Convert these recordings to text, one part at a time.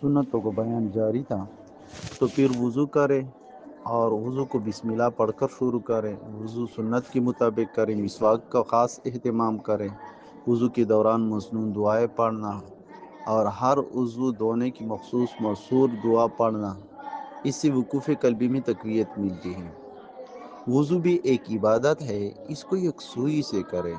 سنتوں کو بیان جاری تھا۔ تو پھر وضو کرے اور وضو کو بسم اللہ پڑھ کر شروع کریں۔ وضو سنت کے مطابق کریں، مسواک کا خاص اہتمام کریں۔ وضو کے دوران مصنون دعائیں پڑھنا اور ہر عضو دھونے کی مخصوص مشہور دعا پڑھنا، اس سے وقوف قلبی میں تقویت ملتی ہے۔ وضو بھی ایک عبادت ہے، اس کو یک سوئی سے کرے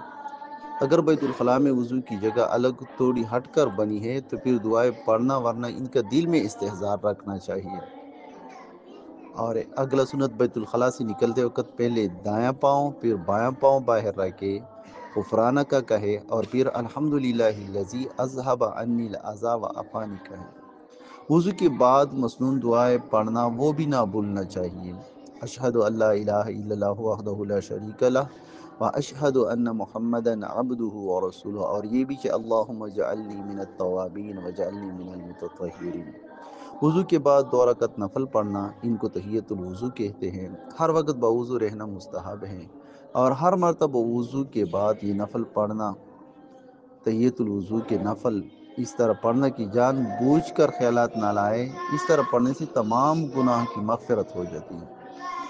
اگر بیت الخلاء میں وضو کی جگہ الگ توڑی ہٹ کر بنی ہے، تو پھر دعائیں پڑھنا ورنہ ان کا دل میں استحضار رکھنا چاہیے۔ اور اگلا سنت بیت الخلاء سے نکلتے وقت پہلے دایاں پاؤں، پھر بایاں پاؤں باہر رکھے، غفرانہ کا کہے، اور پھر الحمد للہ الذی اذهب عني العذا وعافانی کہے۔ وضو کے بعد مصنون دعائیں پڑھنا وہ بھی نہ بھولنا چاہیے۔ اشہد اللہ الہ الا اللہ وحدہ لا شریک لہ واشہد ان محمدا عبدہ ورسولہ اور یہ بھی کہ اللہم اجعلنی من التوابین وجعلنی من المتطہرین وضو کے بعد دو رکعت نفل پڑھنا، ان کو تحیت الوضو کہتے ہیں۔ ہر وقت بوضو رہنا مستحب ہے اور ہر مرتبہ وضو کے بعد یہ نفل پڑھنا، تحیت الوضو کے نفل اس طرح پڑھنا کی جان بوجھ کر خیالات نہ لائے، اس طرح پڑھنے سے تمام گناہ کی مغفرت ہو جاتی ہے۔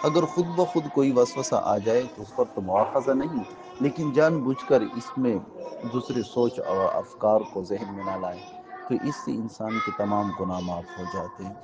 اگر خود بخود کوئی وسوسہ آ جائے تو اس پر تو مواخذہ نہیں لیکن جان بوجھ کر اس میں دوسرے سوچ اور افکار کو ذہن میں نہ لائے تو اس سے انسان کے تمام گناہ معاف ہو جاتے ہیں۔